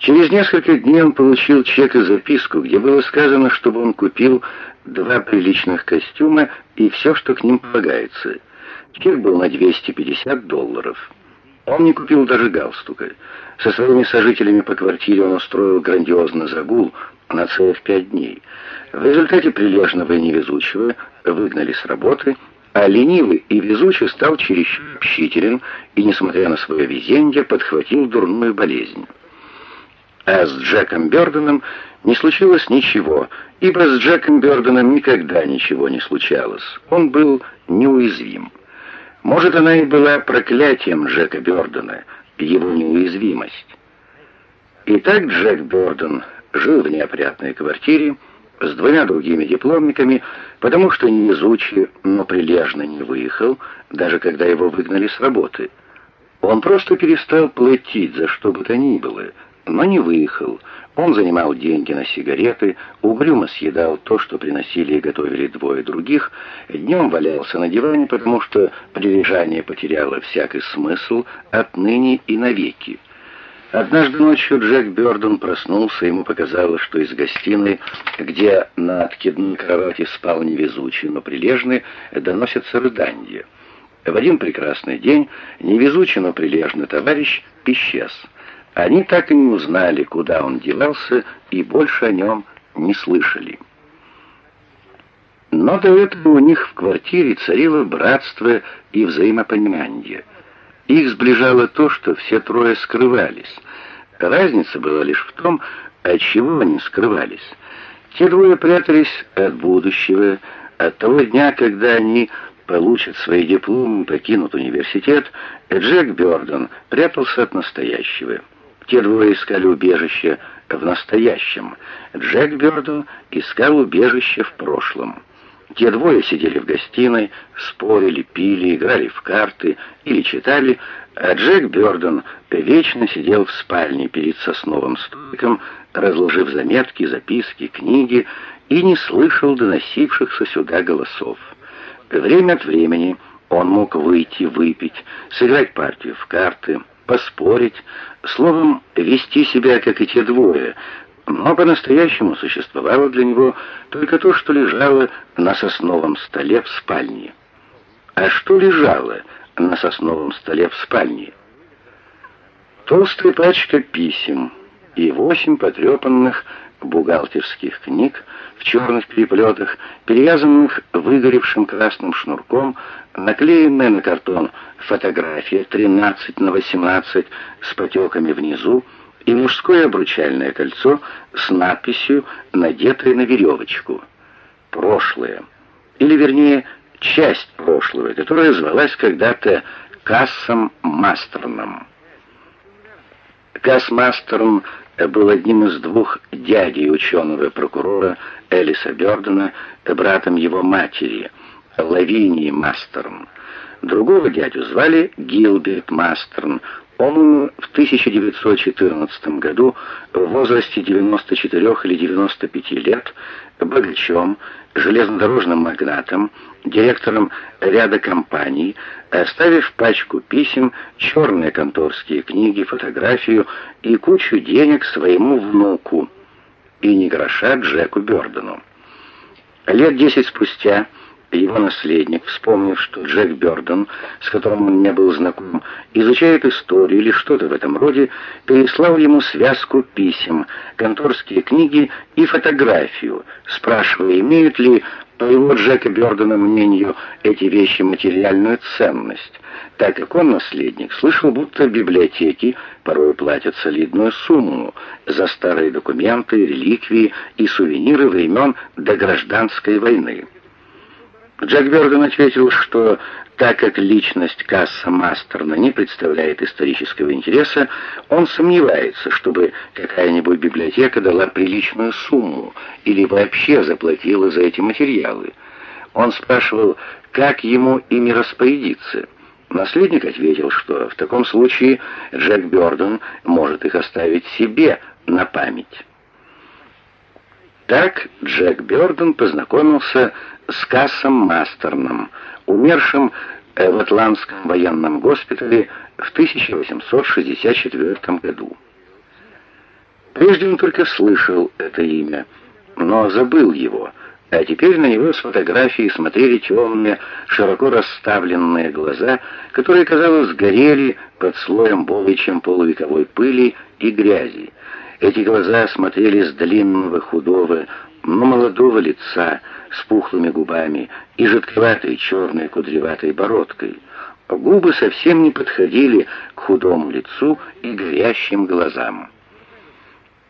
Через несколько дней он получил чек и записку, где было сказано, чтобы он купил два приличных костюма и все, что к ним полагается. Чек был на 250 долларов. Он не купил даже галстука. Со своими сожителями по квартире он устроил грандиозный загул на целых пять дней. В результате прилежного и невезучего выгнали с работы, а ленивый и везучий стал чересчур общителен и, несмотря на свое везение, подхватил дурную болезнь. А с Джеком Бёрденом не случилось ничего, ибо с Джеком Бёрденом никогда ничего не случалось. Он был неуязвим. Может, она и была проклятием Джека Бёрдена, его неуязвимость. Итак, Джек Бёрден жил в неопрятной квартире с двумя другими дипломниками, потому что невезучий, но прилежно не выехал, даже когда его выгнали с работы. Он просто перестал платить за что бы то ни было — но не выехал. Он занимал деньги на сигареты, угрюмо съедал то, что приносили и готовили двое других, днем валялся на диване, потому что прилежание потеряло всякий смысл отныне и навеки. Однажды ночью Джек Бёрден проснулся, ему показалось, что из гостиной, где на откидной кровати спал невезучий, но прилежный, доносятся рыдания. В один прекрасный день невезучий, но прилежный товарищ исчез — они так и не узнали, куда он девался, и больше о нем не слышали. Но до этого у них в квартире царило братство и взаимопонимание. Их сближало то, что все трое скрывались. Разница была лишь в том, от чего они скрывались. Те двое прятались от будущего, от того дня, когда они получат свои дипломы и покинут университет, Джек Бёрден прятался от настоящего. Те двое искали убежище в настоящем. Джек Бёрден искал убежище в прошлом. Те двое сидели в гостиной, спорили, пили, играли в карты или читали, а Джек Бёрден вечно сидел в спальне перед сосновым столиком, разложив заметки, записки, книги, и не слышал доносившихся сюда голосов. Время от времени он мог выйти выпить, сыграть партию в карты, поспорить, словом, вести себя, как и те двое, но по-настоящему существовало для него только то, что лежало на сосновом столе в спальне. А что лежало на сосновом столе в спальне? Толстая пачка писем и восемь потрепанных бухгалтерских книг в черных переплетах, перевязанных выгоревшим красным шнурком, наклеенная на картон фотография 13 на 18 с потеками внизу и мужское обручальное кольцо с надписью, надетой на веревочку. Прошлое. Или, вернее, часть прошлого, которая звалась когда-то Кассом Мастерном. Касс Мастерн был одним из двух дядей ученого прокурора Элиса Бёрдена, братом его матери, Лавинии Мастерн. Другого дядю звали Гилберт Мастерн. Он в 1914 году в возрасте 94 или 95 лет богачом, железнодорожным магнатом, директором ряда компаний, оставив пачку писем, черные конторские книги, фотографию и кучу денег своему внуку, и не гроша Джеку Бёрдену. Лет десять спустя его наследник, вспомнив, что Джек Бёрден, с которым он не был знаком, изучает историю или что-то в этом роде, переслал ему связку писем, конторские книги и фотографию, спрашивая, имеют ли, по его Джека Бёрдена мнению, эти вещи материальную ценность, так как он, наследник, слышал, будто в библиотеке порой платят солидную сумму за старые документы, реликвии и сувениры времен до гражданской войны. Джек Бёрден ответил, что так как личность Касса Мастерна не представляет исторического интереса, он сомневается, чтобы какая-нибудь библиотека дала приличную сумму или вообще заплатила за эти материалы. Он спрашивал, как ему ими распорядиться. Наследник ответил, что в таком случае Джек Бёрден может их оставить себе на память. Так Джек Бёрден познакомился с Кассом Мастерном, умершим в Атлантском военном госпитале в 1864 году. Прежде он только слышал это имя, но забыл его, а теперь на него с фотографии смотрели темные, широко расставленные глаза, которые, казалось, горели под слоем более чем полувековой пыли и грязи. Эти глаза смотрели с длинного, худого, но молодого лица, с пухлыми губами и жидковатой черной кудреватой бородкой. Губы совсем не подходили к худому лицу и горящим глазам.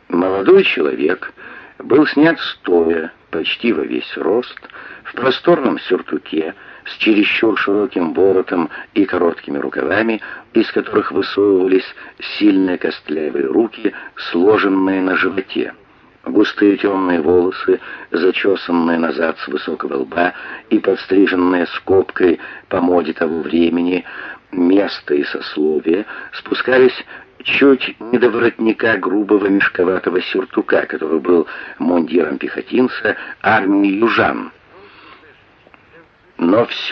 Молодой человек был снят стоя, почти во весь рост, в просторном сюртуке, с чересчур широким воротом и короткими рукавами, из которых высовывались сильные костлявые руки, сложенные на животе. Густые темные волосы, зачесанные назад с высокого лба и подстриженные скобкой по моде того времени, место и сословие, спускались чуть не до воротника грубого мешковатого сюртука, который был мундиром пехотинца армии южан. Но все